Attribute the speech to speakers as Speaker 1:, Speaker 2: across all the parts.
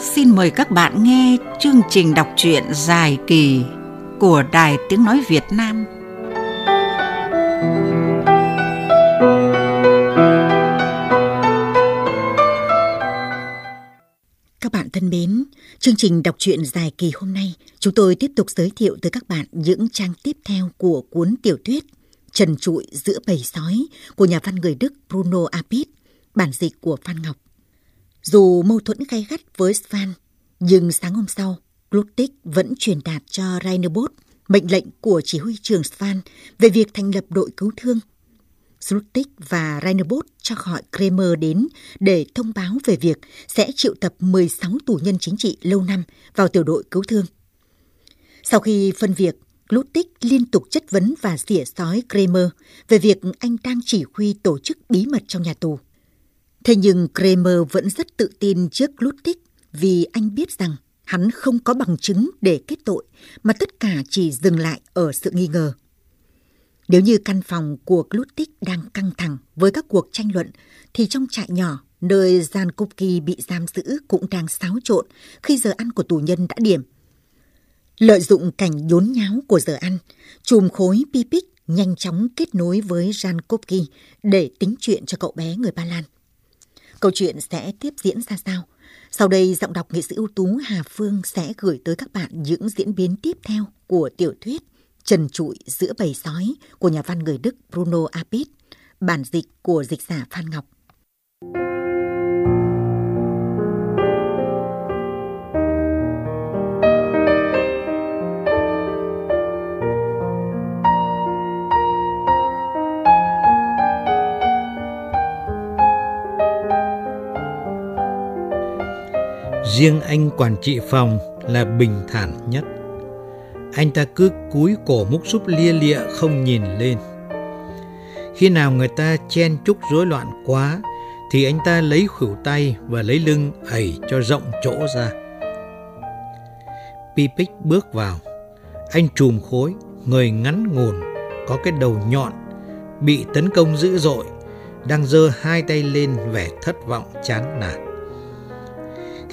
Speaker 1: Xin mời các bạn nghe chương trình đọc truyện dài kỳ của Đài Tiếng Nói Việt Nam.
Speaker 2: Các bạn thân mến, chương trình đọc truyện dài kỳ hôm nay, chúng tôi tiếp tục giới thiệu tới các bạn những trang tiếp theo của cuốn tiểu thuyết Trần trụi giữa bầy sói của nhà văn người Đức Bruno Apit, bản dịch của Phan Ngọc. Dù mâu thuẫn gay gắt với Svan, nhưng sáng hôm sau, Glutik vẫn truyền đạt cho Rainerbos mệnh lệnh của chỉ huy trưởng Svan về việc thành lập đội cứu thương. Slutik và Rainerbos cho gọi Kramer đến để thông báo về việc sẽ triệu tập 16 tù nhân chính trị lâu năm vào tiểu đội cứu thương. Sau khi phân việc, Glutik liên tục chất vấn và xỉa sói Kramer về việc anh đang chỉ huy tổ chức bí mật trong nhà tù. Thế nhưng Kramer vẫn rất tự tin trước Ludwig vì anh biết rằng hắn không có bằng chứng để kết tội, mà tất cả chỉ dừng lại ở sự nghi ngờ. Nếu như căn phòng của Ludwig đang căng thẳng với các cuộc tranh luận, thì trong trại nhỏ nơi Jan Kupki bị giam giữ cũng đang xáo trộn khi giờ ăn của tù nhân đã điểm. Lợi dụng cảnh nhốn nháo của giờ ăn, chùm khối Pipic nhanh chóng kết nối với Jan Kopki để tính chuyện cho cậu bé người Ba Lan. Câu chuyện sẽ tiếp diễn ra sao? Sau đây, giọng đọc nghệ sĩ ưu tú Hà Phương sẽ gửi tới các bạn những diễn biến tiếp theo của tiểu thuyết Trần trụi giữa bầy sói của nhà văn người Đức Bruno Apit, bản dịch của dịch giả Phan Ngọc.
Speaker 3: Riêng anh quản trị phòng là bình thản nhất. Anh ta cứ cúi cổ múc súp lia lịa không nhìn lên. Khi nào người ta chen chúc rối loạn quá thì anh ta lấy khuỷu tay và lấy lưng ẩy cho rộng chỗ ra. Pipic bước vào. Anh trùm khối, người ngắn ngủn, có cái đầu nhọn, bị tấn công dữ dội, đang giơ hai tay lên vẻ thất vọng chán nản.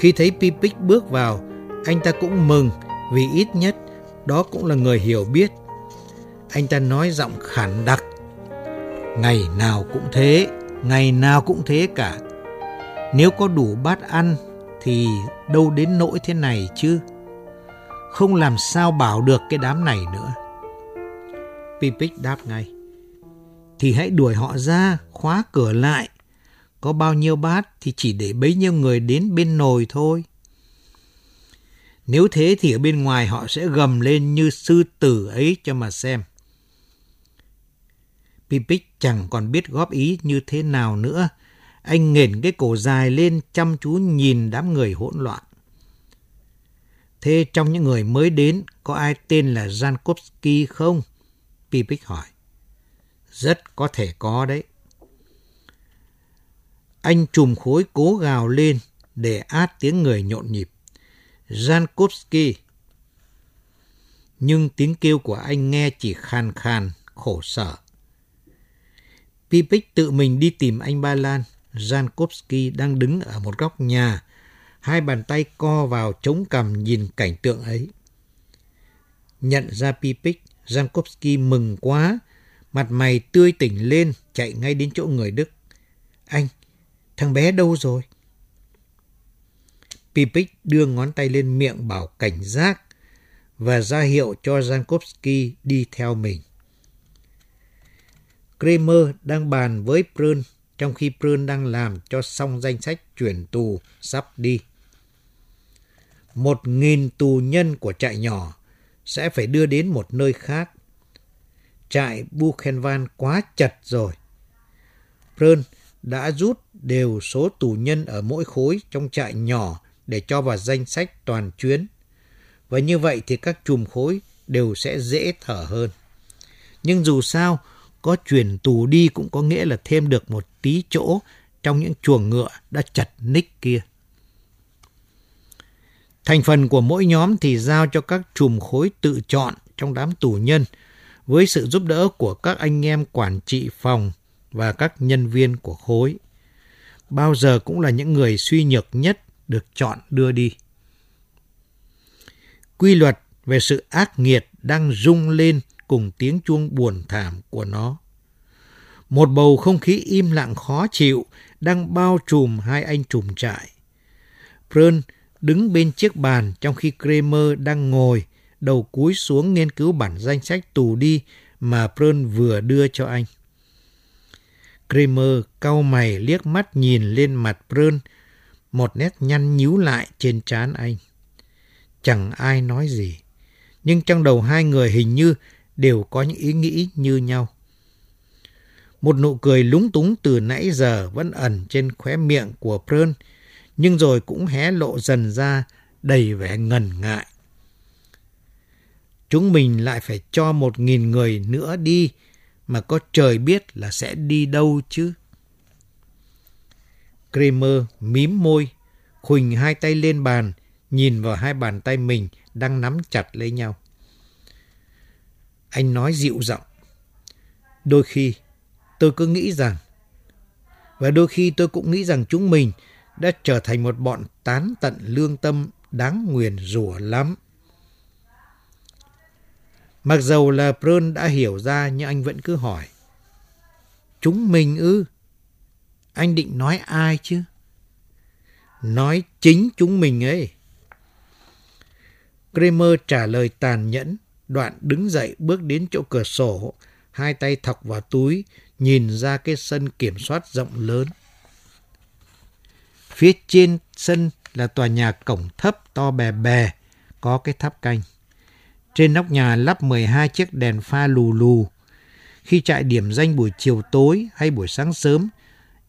Speaker 3: Khi thấy Pipic bước vào, anh ta cũng mừng vì ít nhất đó cũng là người hiểu biết. Anh ta nói giọng khản đặc. Ngày nào cũng thế, ngày nào cũng thế cả. Nếu có đủ bát ăn thì đâu đến nỗi thế này chứ. Không làm sao bảo được cái đám này nữa. Pipic đáp ngay. Thì hãy đuổi họ ra, khóa cửa lại có bao nhiêu bát thì chỉ để bấy nhiêu người đến bên nồi thôi. Nếu thế thì ở bên ngoài họ sẽ gầm lên như sư tử ấy cho mà xem. Pipic chẳng còn biết góp ý như thế nào nữa. Anh nghển cái cổ dài lên chăm chú nhìn đám người hỗn loạn. Thế trong những người mới đến, có ai tên là Jankowski không? Pipic hỏi. Rất có thể có đấy. Anh trùm khối cố gào lên để át tiếng người nhộn nhịp. Jankowski. Nhưng tiếng kêu của anh nghe chỉ khan khan, khổ sở. Pipic tự mình đi tìm anh Ba Lan. Jankowski đang đứng ở một góc nhà, hai bàn tay co vào chống cằm nhìn cảnh tượng ấy. Nhận ra Pipic, Jankowski mừng quá, mặt mày tươi tỉnh lên, chạy ngay đến chỗ người Đức. Anh, Thằng bé đâu rồi? Pipic đưa ngón tay lên miệng bảo cảnh giác và ra hiệu cho Jankowski đi theo mình. Kramer đang bàn với Prun trong khi Prun đang làm cho xong danh sách chuyển tù sắp đi. Một nghìn tù nhân của trại nhỏ sẽ phải đưa đến một nơi khác. Trại Buchenwald quá chật rồi. Prun đã rút đều số tù nhân ở mỗi khối trong trại nhỏ để cho vào danh sách toàn chuyến. Và như vậy thì các chùm khối đều sẽ dễ thở hơn. Nhưng dù sao, có chuyển tù đi cũng có nghĩa là thêm được một tí chỗ trong những chuồng ngựa đã chật ních kia. Thành phần của mỗi nhóm thì giao cho các chùm khối tự chọn trong đám tù nhân với sự giúp đỡ của các anh em quản trị phòng và các nhân viên của khối. Bao giờ cũng là những người suy nhược nhất được chọn đưa đi. Quy luật về sự ác nghiệt đang rung lên cùng tiếng chuông buồn thảm của nó. Một bầu không khí im lặng khó chịu đang bao trùm hai anh trùm trại. Prơn đứng bên chiếc bàn trong khi Kramer đang ngồi, đầu cúi xuống nghiên cứu bản danh sách tù đi mà Prơn vừa đưa cho anh. Kramer cau mày liếc mắt nhìn lên mặt Prơn, một nét nhăn nhíu lại trên trán anh. Chẳng ai nói gì, nhưng trong đầu hai người hình như đều có những ý nghĩ như nhau. Một nụ cười lúng túng từ nãy giờ vẫn ẩn trên khóe miệng của Prơn, nhưng rồi cũng hé lộ dần ra đầy vẻ ngần ngại. Chúng mình lại phải cho một nghìn người nữa đi, mà có trời biết là sẽ đi đâu chứ. Kramer mím môi, khuỳnh hai tay lên bàn, nhìn vào hai bàn tay mình đang nắm chặt lấy nhau. Anh nói dịu giọng. Đôi khi tôi cứ nghĩ rằng, và đôi khi tôi cũng nghĩ rằng chúng mình đã trở thành một bọn tán tận lương tâm đáng nguyền rủa lắm. Mặc dầu là Prơn đã hiểu ra nhưng anh vẫn cứ hỏi. Chúng mình ư? Anh định nói ai chứ? Nói chính chúng mình ấy. Kramer trả lời tàn nhẫn, đoạn đứng dậy bước đến chỗ cửa sổ, hai tay thọc vào túi, nhìn ra cái sân kiểm soát rộng lớn. Phía trên sân là tòa nhà cổng thấp to bè bè, có cái tháp canh. Trên nóc nhà lắp 12 chiếc đèn pha lù lù. Khi trại điểm danh buổi chiều tối hay buổi sáng sớm,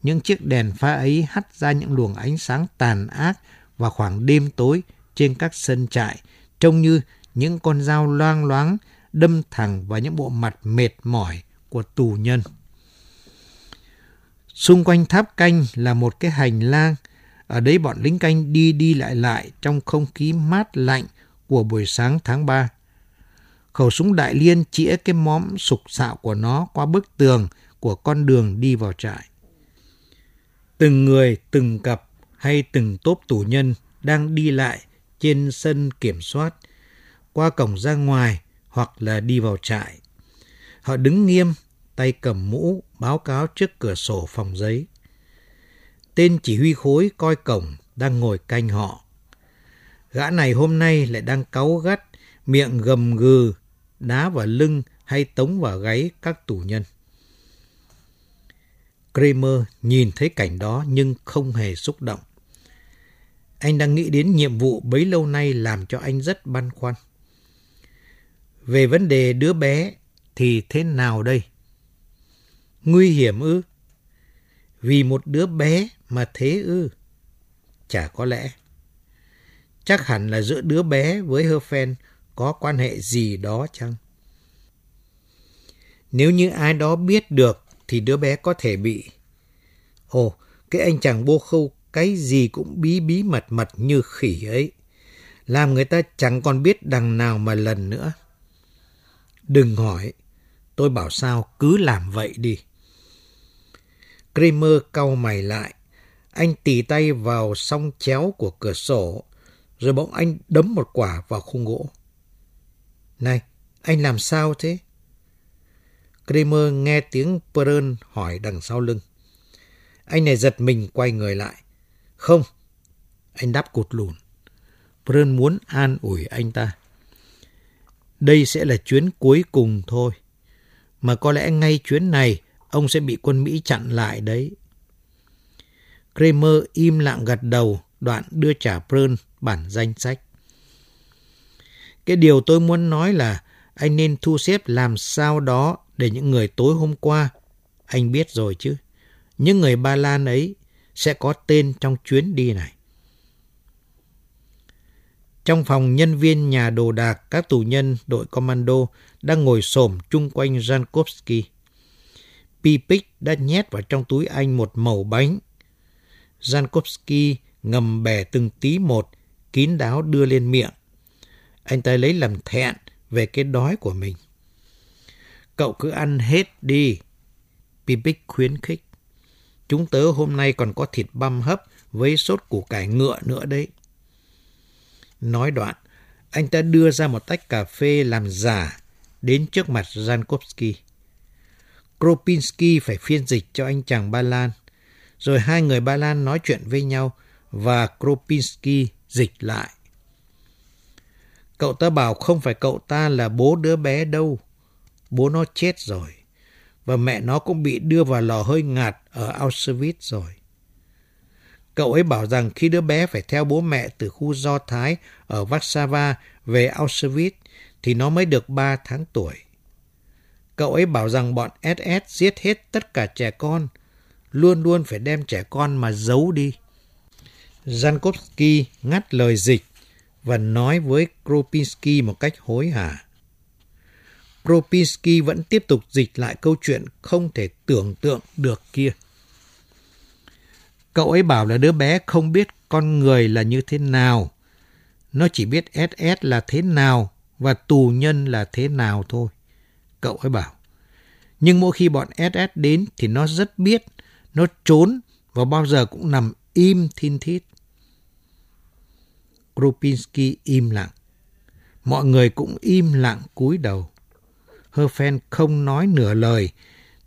Speaker 3: những chiếc đèn pha ấy hắt ra những luồng ánh sáng tàn ác vào khoảng đêm tối trên các sân trại, trông như những con dao loang loáng đâm thẳng vào những bộ mặt mệt mỏi của tù nhân. Xung quanh tháp canh là một cái hành lang, ở đấy bọn lính canh đi đi lại lại trong không khí mát lạnh của buổi sáng tháng 3. Khẩu súng đại liên chĩa cái móm sục sạo của nó qua bức tường của con đường đi vào trại. Từng người, từng cặp hay từng tốp tù nhân đang đi lại trên sân kiểm soát, qua cổng ra ngoài hoặc là đi vào trại. Họ đứng nghiêm, tay cầm mũ, báo cáo trước cửa sổ phòng giấy. Tên chỉ huy khối coi cổng đang ngồi canh họ. Gã này hôm nay lại đang cáu gắt, miệng gầm gừ, đá vào lưng hay tống vào gáy các tù nhân. Kramer nhìn thấy cảnh đó nhưng không hề xúc động. Anh đang nghĩ đến nhiệm vụ bấy lâu nay làm cho anh rất băn khoăn. Về vấn đề đứa bé thì thế nào đây? Nguy hiểm ư? Vì một đứa bé mà thế ư? Chả có lẽ. Chắc hẳn là giữa đứa bé với Herfen có quan hệ gì đó chăng? Nếu như ai đó biết được thì đứa bé có thể bị... Ồ, cái anh chàng bô khâu cái gì cũng bí bí mật mật như khỉ ấy. Làm người ta chẳng còn biết đằng nào mà lần nữa. Đừng hỏi, tôi bảo sao cứ làm vậy đi. Kramer cau mày lại. Anh tì tay vào song chéo của cửa sổ, rồi bỗng anh đấm một quả vào khung gỗ. Này, anh làm sao thế? Kramer nghe tiếng Pearl hỏi đằng sau lưng. Anh này giật mình quay người lại. Không, anh đáp cụt lùn. Pearl muốn an ủi anh ta. Đây sẽ là chuyến cuối cùng thôi. Mà có lẽ ngay chuyến này ông sẽ bị quân Mỹ chặn lại đấy. Kramer im lặng gật đầu, đoạn đưa trả Pearl bản danh sách. Cái điều tôi muốn nói là anh nên thu xếp làm sao đó để những người tối hôm qua, anh biết rồi chứ, những người Ba Lan ấy sẽ có tên trong chuyến đi này. Trong phòng nhân viên nhà đồ đạc, các tù nhân đội commando đang ngồi xổm chung quanh Jankowski. Pipik đã nhét vào trong túi anh một mẩu bánh. Jankowski ngầm bẻ từng tí một, kín đáo đưa lên miệng. Anh ta lấy làm thẹn về cái đói của mình. Cậu cứ ăn hết đi. Pipic khuyến khích. Chúng tớ hôm nay còn có thịt băm hấp với sốt củ cải ngựa nữa đấy. Nói đoạn, anh ta đưa ra một tách cà phê làm giả đến trước mặt Jankowski. Kropinski phải phiên dịch cho anh chàng Ba Lan. Rồi hai người Ba Lan nói chuyện với nhau và Kropinski dịch lại. Cậu ta bảo không phải cậu ta là bố đứa bé đâu. Bố nó chết rồi. Và mẹ nó cũng bị đưa vào lò hơi ngạt ở Auschwitz rồi. Cậu ấy bảo rằng khi đứa bé phải theo bố mẹ từ khu Do Thái ở Warsaw về Auschwitz thì nó mới được 3 tháng tuổi. Cậu ấy bảo rằng bọn SS giết hết tất cả trẻ con, luôn luôn phải đem trẻ con mà giấu đi. Jankowski ngắt lời dịch và nói với Kropinski một cách hối hả. Kropinski vẫn tiếp tục dịch lại câu chuyện không thể tưởng tượng được kia. Cậu ấy bảo là đứa bé không biết con người là như thế nào. Nó chỉ biết SS là thế nào và tù nhân là thế nào thôi. Cậu ấy bảo. Nhưng mỗi khi bọn SS đến thì nó rất biết. Nó trốn và bao giờ cũng nằm im thin thít. Kropinski im lặng. Mọi người cũng im lặng cúi đầu. Herfen không nói nửa lời,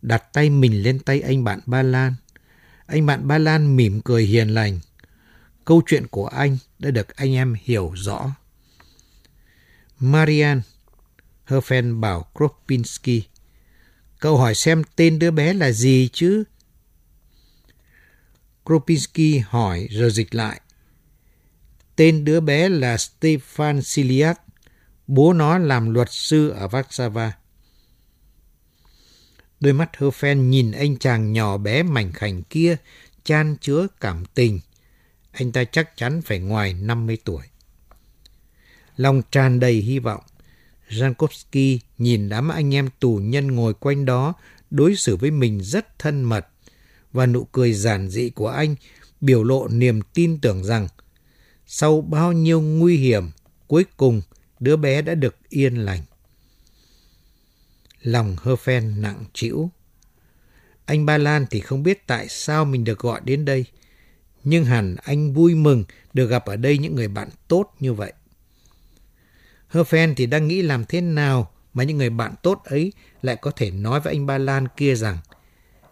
Speaker 3: đặt tay mình lên tay anh bạn Ba Lan. Anh bạn Ba Lan mỉm cười hiền lành. Câu chuyện của anh đã được anh em hiểu rõ. Marian, Herfen bảo Kropinski. Cậu hỏi xem tên đứa bé là gì chứ? Kropinski hỏi rồi dịch lại. Tên đứa bé là Stefan Siliak. Bố nó làm luật sư ở Warsaw. Đôi mắt Herfen nhìn anh chàng nhỏ bé mảnh khảnh kia, chan chứa cảm tình. Anh ta chắc chắn phải ngoài 50 tuổi. Lòng tràn đầy hy vọng. Jankowski nhìn đám anh em tù nhân ngồi quanh đó đối xử với mình rất thân mật và nụ cười giản dị của anh biểu lộ niềm tin tưởng rằng sau bao nhiêu nguy hiểm, cuối cùng đứa bé đã được yên lành. Lòng hơ phen nặng trĩu. Anh Ba Lan thì không biết tại sao mình được gọi đến đây, nhưng hẳn anh vui mừng được gặp ở đây những người bạn tốt như vậy. Hơ phen thì đang nghĩ làm thế nào mà những người bạn tốt ấy lại có thể nói với anh Ba Lan kia rằng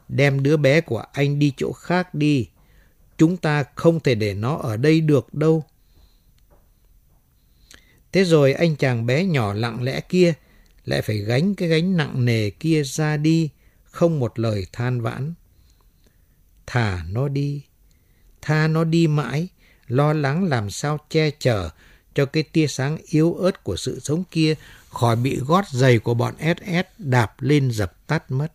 Speaker 3: đem đứa bé của anh đi chỗ khác đi, Chúng ta không thể để nó ở đây được đâu. Thế rồi anh chàng bé nhỏ lặng lẽ kia lại phải gánh cái gánh nặng nề kia ra đi, không một lời than vãn. Thả nó đi, tha nó đi mãi, lo lắng làm sao che chở cho cái tia sáng yếu ớt của sự sống kia khỏi bị gót giày của bọn SS đạp lên dập tắt mất.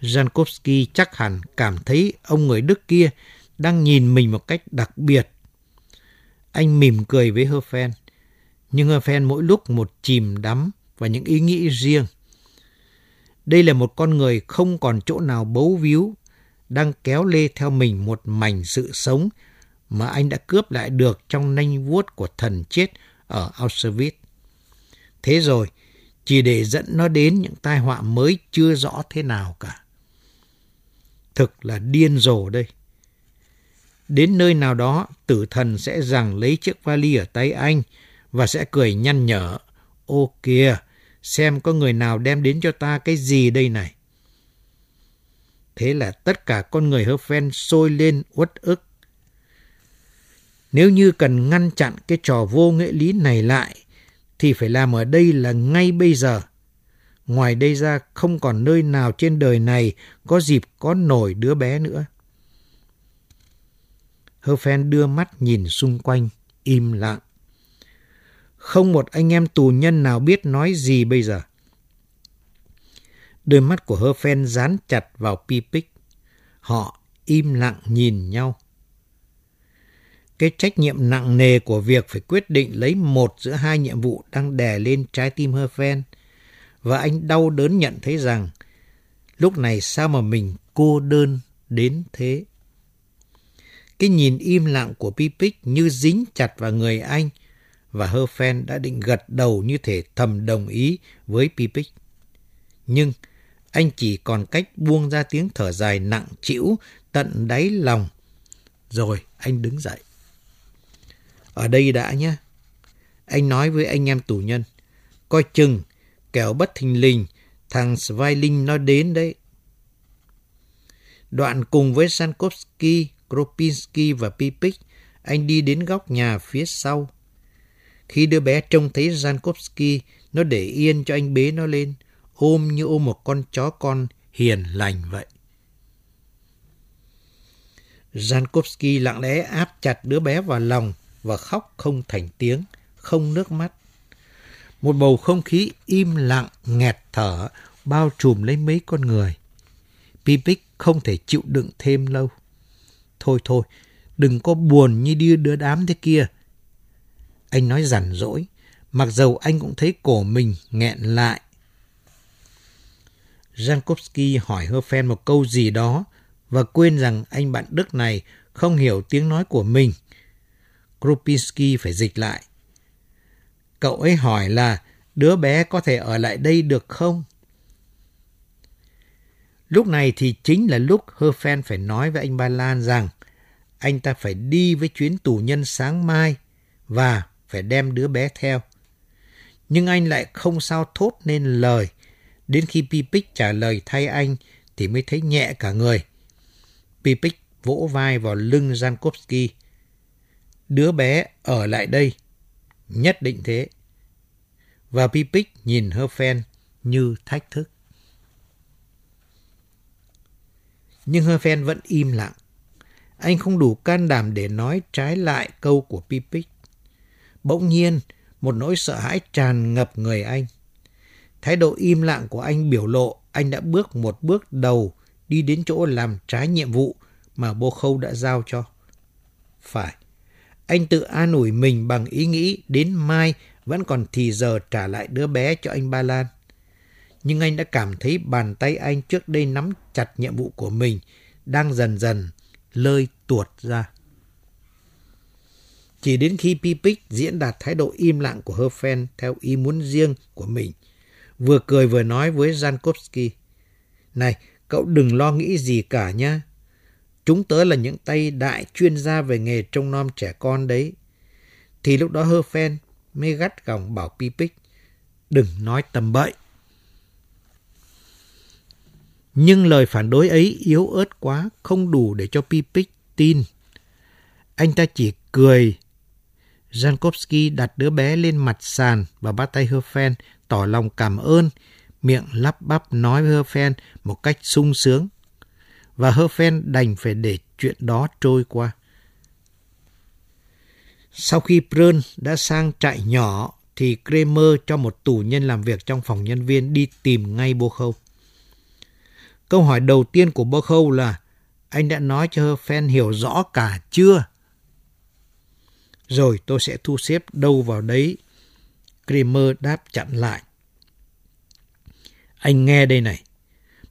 Speaker 3: Jankowski chắc hẳn cảm thấy ông người Đức kia đang nhìn mình một cách đặc biệt. Anh mỉm cười với Herfen, nhưng Herfen mỗi lúc một chìm đắm và những ý nghĩ riêng. Đây là một con người không còn chỗ nào bấu víu, đang kéo lê theo mình một mảnh sự sống mà anh đã cướp lại được trong nanh vuốt của thần chết ở Auschwitz. Thế rồi, chỉ để dẫn nó đến những tai họa mới chưa rõ thế nào cả. Thực là điên rồ đây. Đến nơi nào đó, tử thần sẽ rằng lấy chiếc vali ở tay anh và sẽ cười nhăn nhở. Ô kìa, xem có người nào đem đến cho ta cái gì đây này. Thế là tất cả con người hơ phen sôi lên uất ức. Nếu như cần ngăn chặn cái trò vô nghệ lý này lại, thì phải làm ở đây là ngay bây giờ. Ngoài đây ra không còn nơi nào trên đời này có dịp có nổi đứa bé nữa. Hơ Phen đưa mắt nhìn xung quanh, im lặng. Không một anh em tù nhân nào biết nói gì bây giờ. Đôi mắt của Hơ Phen dán chặt vào Pipic. Họ im lặng nhìn nhau. Cái trách nhiệm nặng nề của việc phải quyết định lấy một giữa hai nhiệm vụ đang đè lên trái tim Hơ Phen – và anh đau đớn nhận thấy rằng lúc này sao mà mình cô đơn đến thế. Cái nhìn im lặng của Pipic như dính chặt vào người anh và Hơ Phen đã định gật đầu như thể thầm đồng ý với Pipic. Nhưng anh chỉ còn cách buông ra tiếng thở dài nặng trĩu tận đáy lòng. Rồi anh đứng dậy. Ở đây đã nhé. Anh nói với anh em tù nhân. Coi chừng, kẻo bất thình lình, thằng Svailin nó đến đấy. Đoạn cùng với Sankovsky, Kropinski và Pipik, anh đi đến góc nhà phía sau. Khi đứa bé trông thấy Sankovsky, nó để yên cho anh bế nó lên, ôm như ôm một con chó con hiền lành vậy. Jankowski lặng lẽ áp chặt đứa bé vào lòng và khóc không thành tiếng, không nước mắt. Một bầu không khí im lặng, nghẹt thở, bao trùm lấy mấy con người. Pipic không thể chịu đựng thêm lâu. Thôi thôi, đừng có buồn như đưa đứa đám thế kia. Anh nói rằn rỗi, mặc dầu anh cũng thấy cổ mình nghẹn lại. Jankowski hỏi Herfen một câu gì đó và quên rằng anh bạn Đức này không hiểu tiếng nói của mình. Krupinski phải dịch lại. Cậu ấy hỏi là, đứa bé có thể ở lại đây được không? Lúc này thì chính là lúc Herfen phải nói với anh Ba Lan rằng, anh ta phải đi với chuyến tù nhân sáng mai và phải đem đứa bé theo. Nhưng anh lại không sao thốt nên lời. Đến khi Pipic trả lời thay anh thì mới thấy nhẹ cả người. Pipic vỗ vai vào lưng Jankowski. Đứa bé ở lại đây. Nhất định thế. Và Pipic nhìn Herfen như thách thức. Nhưng Herfen vẫn im lặng. Anh không đủ can đảm để nói trái lại câu của Pipic. Bỗng nhiên, một nỗi sợ hãi tràn ngập người anh. Thái độ im lặng của anh biểu lộ anh đã bước một bước đầu đi đến chỗ làm trái nhiệm vụ mà Bô Khâu đã giao cho. Phải, anh tự an ủi mình bằng ý nghĩ đến mai vẫn còn thì giờ trả lại đứa bé cho anh Ba Lan. Nhưng anh đã cảm thấy bàn tay anh trước đây nắm chặt nhiệm vụ của mình đang dần dần lơi tuột ra. Chỉ đến khi Pipic diễn đạt thái độ im lặng của Herfen theo ý muốn riêng của mình, vừa cười vừa nói với Jankowski. Này, cậu đừng lo nghĩ gì cả nhá. Chúng tớ là những tay đại chuyên gia về nghề trông nom trẻ con đấy. Thì lúc đó hơ phen mới gắt gỏng bảo Pipic, đừng nói tầm bậy. Nhưng lời phản đối ấy yếu ớt quá, không đủ để cho Pipic tin. Anh ta chỉ cười Jankowski đặt đứa bé lên mặt sàn và bắt tay Herfen tỏ lòng cảm ơn, miệng lắp bắp nói với Herfen một cách sung sướng. Và Herfen đành phải để chuyện đó trôi qua. Sau khi Brun đã sang trại nhỏ, thì Kramer cho một tù nhân làm việc trong phòng nhân viên đi tìm ngay Bô Khâu. Câu hỏi đầu tiên của Bô Khâu là anh đã nói cho Herfen hiểu rõ cả chưa? rồi tôi sẽ thu xếp đâu vào đấy. Kramer đáp chặn lại. Anh nghe đây này,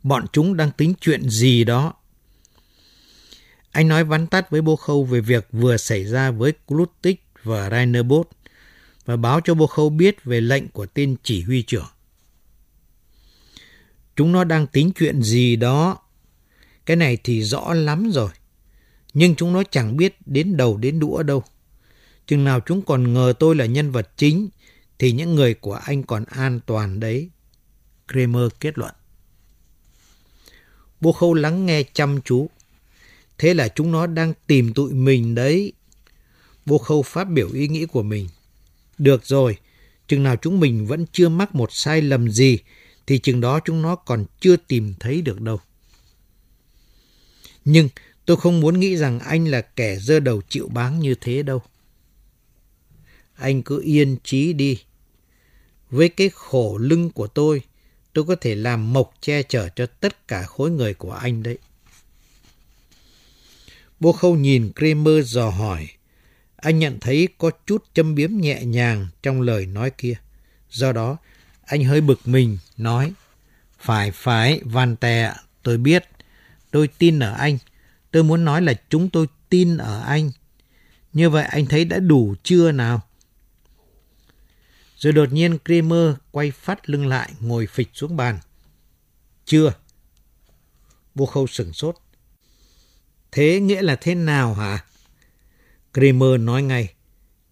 Speaker 3: bọn chúng đang tính chuyện gì đó. Anh nói vắn tắt với Bô Khâu về việc vừa xảy ra với Klutik và Rainerbos và báo cho Bô Khâu biết về lệnh của tên chỉ huy trưởng. Chúng nó đang tính chuyện gì đó. Cái này thì rõ lắm rồi. Nhưng chúng nó chẳng biết đến đầu đến đũa đâu. Chừng nào chúng còn ngờ tôi là nhân vật chính, thì những người của anh còn an toàn đấy. Kramer kết luận. Bô khâu lắng nghe chăm chú. Thế là chúng nó đang tìm tụi mình đấy. Vô khâu phát biểu ý nghĩ của mình. Được rồi, chừng nào chúng mình vẫn chưa mắc một sai lầm gì, thì chừng đó chúng nó còn chưa tìm thấy được đâu. Nhưng tôi không muốn nghĩ rằng anh là kẻ dơ đầu chịu báng như thế đâu anh cứ yên trí đi. Với cái khổ lưng của tôi, tôi có thể làm mộc che chở cho tất cả khối người của anh đấy. Bô khâu nhìn Kramer dò hỏi. Anh nhận thấy có chút châm biếm nhẹ nhàng trong lời nói kia. Do đó, anh hơi bực mình, nói. Phải, phải, Van Tè, tôi biết. Tôi tin ở anh. Tôi muốn nói là chúng tôi tin ở anh. Như vậy anh thấy đã đủ chưa nào? Rồi đột nhiên Kramer quay phát lưng lại, ngồi phịch xuống bàn. Chưa. Bô khâu sửng sốt. Thế nghĩa là thế nào hả? Kramer nói ngay.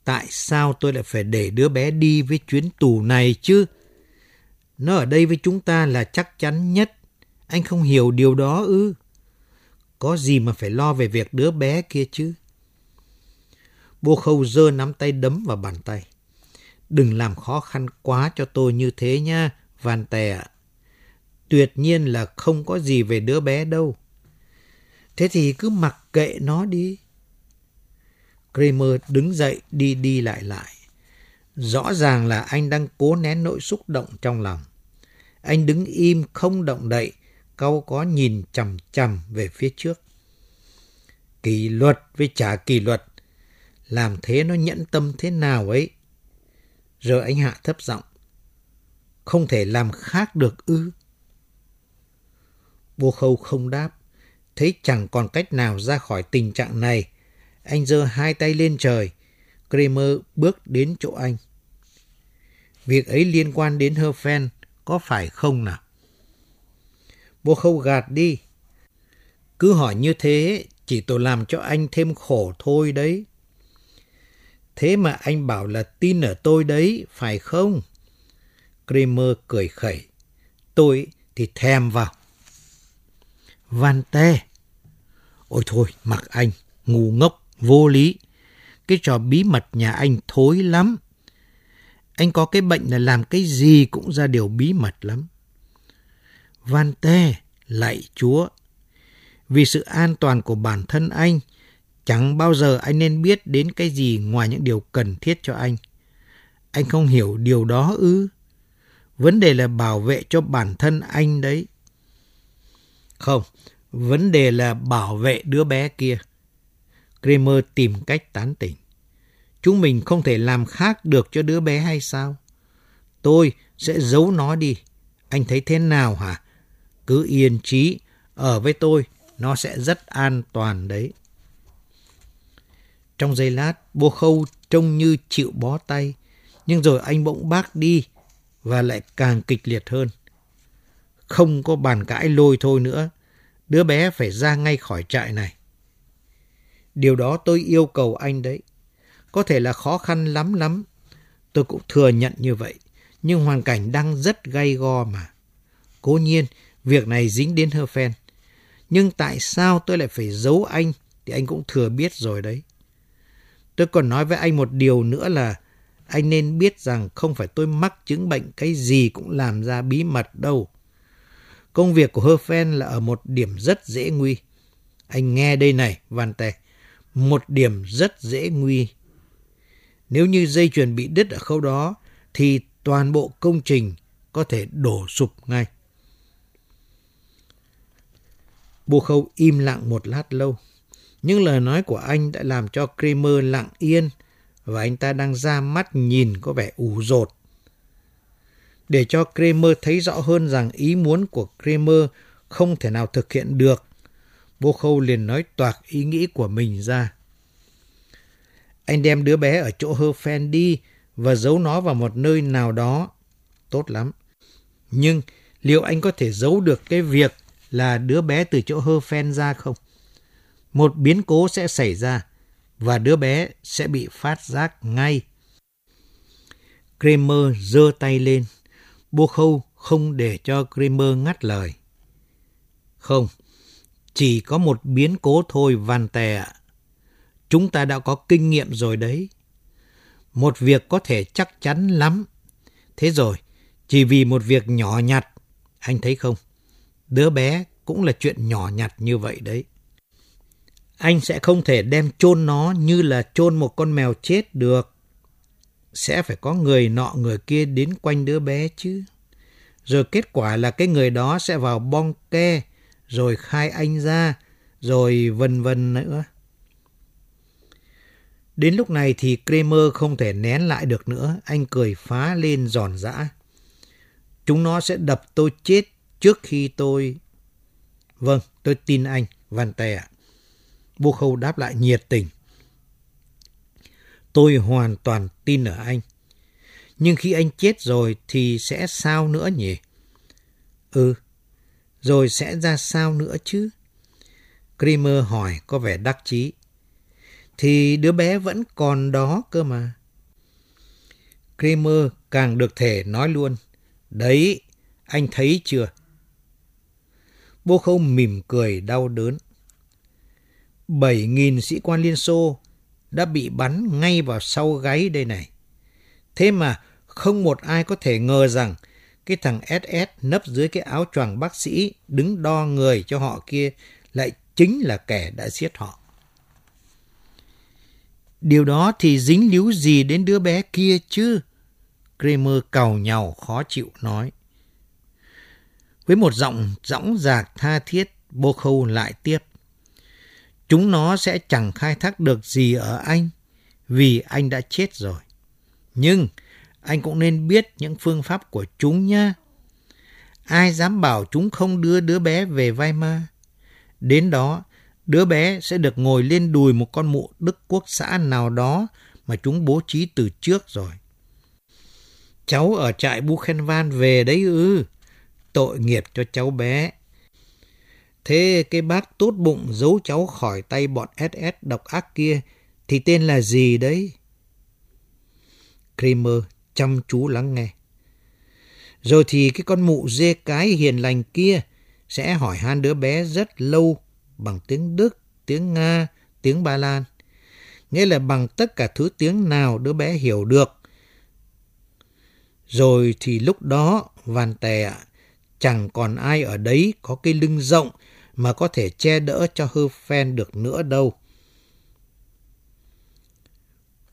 Speaker 3: Tại sao tôi lại phải để đứa bé đi với chuyến tù này chứ? Nó ở đây với chúng ta là chắc chắn nhất. Anh không hiểu điều đó ư? Có gì mà phải lo về việc đứa bé kia chứ? Bô khâu dơ nắm tay đấm vào bàn tay. Đừng làm khó khăn quá cho tôi như thế nha, Van Tè ạ. Tuyệt nhiên là không có gì về đứa bé đâu. Thế thì cứ mặc kệ nó đi. Kramer đứng dậy đi đi lại lại. Rõ ràng là anh đang cố nén nỗi xúc động trong lòng. Anh đứng im không động đậy, cau có nhìn chằm chằm về phía trước. Kỷ luật với trả kỷ luật, làm thế nó nhẫn tâm thế nào ấy. Rồi anh hạ thấp giọng. Không thể làm khác được ư. Bô khâu không đáp. Thấy chẳng còn cách nào ra khỏi tình trạng này. Anh giơ hai tay lên trời. Kramer bước đến chỗ anh. Việc ấy liên quan đến Herfen, có phải không nào? Bố khâu gạt đi. Cứ hỏi như thế, chỉ tôi làm cho anh thêm khổ thôi đấy. Thế mà anh bảo là tin ở tôi đấy, phải không? Kramer cười khẩy. Tôi thì thèm vào. Van tê. Ôi thôi, mặc anh, ngu ngốc, vô lý. Cái trò bí mật nhà anh thối lắm. Anh có cái bệnh là làm cái gì cũng ra điều bí mật lắm. Van tê, lạy Chúa. Vì sự an toàn của bản thân anh, chẳng bao giờ anh nên biết đến cái gì ngoài những điều cần thiết cho anh. Anh không hiểu điều đó ư? Vấn đề là bảo vệ cho bản thân anh đấy. Không, vấn đề là bảo vệ đứa bé kia. Kramer tìm cách tán tỉnh. Chúng mình không thể làm khác được cho đứa bé hay sao? Tôi sẽ giấu nó đi. Anh thấy thế nào hả? Cứ yên trí, ở với tôi, nó sẽ rất an toàn đấy. Trong giây lát, bô khâu trông như chịu bó tay, nhưng rồi anh bỗng bác đi và lại càng kịch liệt hơn. Không có bàn cãi lôi thôi nữa, đứa bé phải ra ngay khỏi trại này. Điều đó tôi yêu cầu anh đấy. Có thể là khó khăn lắm lắm. Tôi cũng thừa nhận như vậy. Nhưng hoàn cảnh đang rất gay go mà. Cố nhiên, việc này dính đến Hơ Phen. Nhưng tại sao tôi lại phải giấu anh thì anh cũng thừa biết rồi đấy. Tôi còn nói với anh một điều nữa là anh nên biết rằng không phải tôi mắc chứng bệnh cái gì cũng làm ra bí mật đâu. Công việc của Herfen là ở một điểm rất dễ nguy. Anh nghe đây này, Van Tè. Một điểm rất dễ nguy. Nếu như dây chuyền bị đứt ở khâu đó, thì toàn bộ công trình có thể đổ sụp ngay. Bù khâu im lặng một lát lâu. những lời nói của anh đã làm cho Kramer lặng yên và anh ta đang ra mắt nhìn có vẻ ủ rột. Để cho Kramer thấy rõ hơn rằng ý muốn của Kramer không thể nào thực hiện được, Bô Khâu liền nói toạc ý nghĩ của mình ra. Anh đem đứa bé ở chỗ hơ phen đi và giấu nó vào một nơi nào đó. Tốt lắm. Nhưng liệu anh có thể giấu được cái việc là đứa bé từ chỗ hơ phen ra không? Một biến cố sẽ xảy ra và đứa bé sẽ bị phát giác ngay. Kramer giơ tay lên. Bô khâu không để cho Kramer ngắt lời. Không, chỉ có một biến cố thôi Van Tè ạ. Chúng ta đã có kinh nghiệm rồi đấy. Một việc có thể chắc chắn lắm. Thế rồi, chỉ vì một việc nhỏ nhặt, anh thấy không? Đứa bé cũng là chuyện nhỏ nhặt như vậy đấy. Anh sẽ không thể đem chôn nó như là chôn một con mèo chết được. Sẽ phải có người nọ người kia đến quanh đứa bé chứ. Rồi kết quả là cái người đó sẽ vào bong ke, rồi khai anh ra, rồi vân vân nữa. Đến lúc này thì Kramer không thể nén lại được nữa, anh cười phá lên giòn giã. Chúng nó sẽ đập tôi chết trước khi tôi... Vâng, tôi tin anh, Van Tè ạ. Bô Khâu đáp lại nhiệt tình. Tôi hoàn toàn tin ở anh. Nhưng khi anh chết rồi thì sẽ sao nữa nhỉ? Ừ, rồi sẽ ra sao nữa chứ? Kramer hỏi có vẻ đắc chí. Thì đứa bé vẫn còn đó cơ mà. Kramer càng được thể nói luôn. Đấy, anh thấy chưa? Bô khâu mỉm cười đau đớn. Bảy nghìn sĩ quan Liên Xô đã bị bắn ngay vào sau gáy đây này. Thế mà không một ai có thể ngờ rằng cái thằng SS nấp dưới cái áo choàng bác sĩ đứng đo người cho họ kia lại chính là kẻ đã giết họ. Điều đó thì dính líu gì đến đứa bé kia chứ? Kramer cầu nhau khó chịu nói. Với một giọng dõng dạc tha thiết, Bô Khâu lại tiếp. Chúng nó sẽ chẳng khai thác được gì ở anh vì anh đã chết rồi. Nhưng anh cũng nên biết những phương pháp của chúng nhé. Ai dám bảo chúng không đưa đứa bé về Weimar? Đến đó, đứa bé sẽ được ngồi lên đùi một con mụ Đức Quốc xã nào đó mà chúng bố trí từ trước rồi. Cháu ở trại Buchenwald về đấy ư. Tội nghiệp cho cháu bé. Thế cái bác tốt bụng giấu cháu khỏi tay bọn SS độc ác kia thì tên là gì đấy? Kramer chăm chú lắng nghe. Rồi thì cái con mụ dê cái hiền lành kia sẽ hỏi han đứa bé rất lâu bằng tiếng Đức, tiếng Nga, tiếng Ba Lan. Nghĩa là bằng tất cả thứ tiếng nào đứa bé hiểu được. Rồi thì lúc đó, Van Tè ạ, chẳng còn ai ở đấy có cái lưng rộng mà có thể che đỡ cho hư phen được nữa đâu.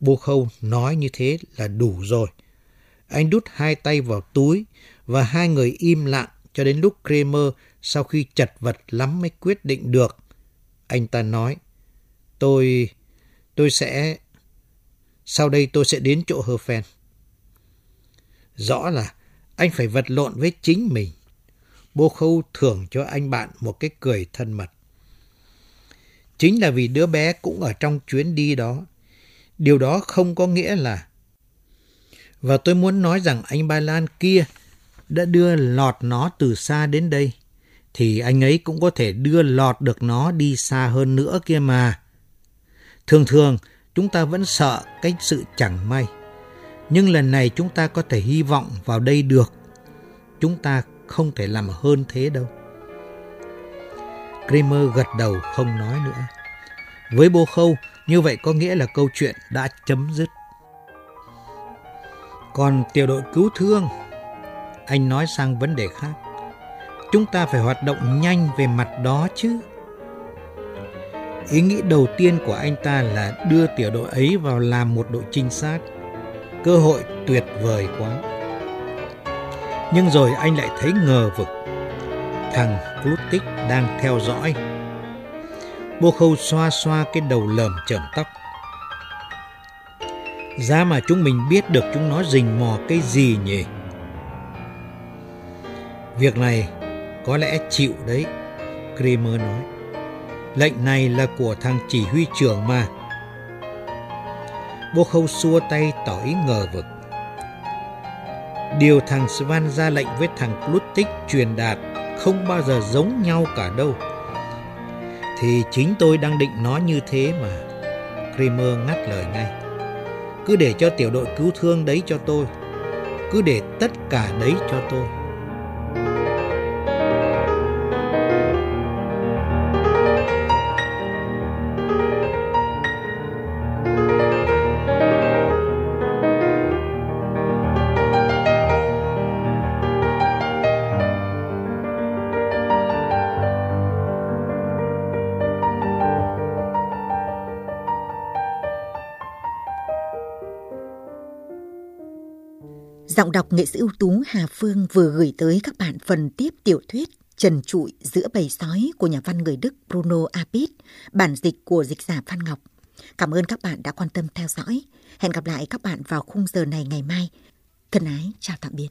Speaker 3: Bô Khâu nói như thế là đủ rồi. Anh đút hai tay vào túi và hai người im lặng cho đến lúc Kramer sau khi chật vật lắm mới quyết định được. Anh ta nói, tôi, tôi sẽ, sau đây tôi sẽ đến chỗ hơ. Rõ là anh phải vật lộn với chính mình. Bô Khâu thưởng cho anh bạn một cái cười thân mật. Chính là vì đứa bé cũng ở trong chuyến đi đó. Điều đó không có nghĩa là... Và tôi muốn nói rằng anh Ba Lan kia đã đưa lọt nó từ xa đến đây, thì anh ấy cũng có thể đưa lọt được nó đi xa hơn nữa kia mà. Thường thường, chúng ta vẫn sợ cái sự chẳng may. Nhưng lần này chúng ta có thể hy vọng vào đây được. Chúng ta không thể làm hơn thế đâu. Kramer gật đầu không nói nữa. Với Bô Khâu, như vậy có nghĩa là câu chuyện đã chấm dứt. Còn tiểu đội cứu thương, anh nói sang vấn đề khác. Chúng ta phải hoạt động nhanh về mặt đó chứ. Ý nghĩ đầu tiên của anh ta là đưa tiểu đội ấy vào làm một đội trinh sát. Cơ hội tuyệt vời quá. Nhưng rồi anh lại thấy ngờ vực. Thằng Plutik đang theo dõi. Bô khâu xoa xoa cái đầu lởm chởm tóc. Giá mà chúng mình biết được chúng nó rình mò cái gì nhỉ? Việc này có lẽ chịu đấy, Kramer nói. Lệnh này là của thằng chỉ huy trưởng mà. Bô khâu xua tay tỏ ý ngờ vực. Điều thằng Svan ra lệnh với thằng Plutik truyền đạt không bao giờ giống nhau cả đâu. Thì chính tôi đang định nói như thế mà. Kramer ngắt lời ngay. Cứ để cho tiểu đội cứu thương đấy cho tôi. Cứ để tất cả đấy cho tôi.
Speaker 2: Đọc nghệ sĩ ưu tú Hà Phương vừa gửi tới các bạn phần tiếp tiểu thuyết Trần trụi giữa bầy sói của nhà văn người Đức Bruno Apit, bản dịch của dịch giả Phan Ngọc. Cảm ơn các bạn đã quan tâm theo dõi. Hẹn gặp lại các bạn vào khung giờ này ngày mai. Thân ái, chào tạm biệt.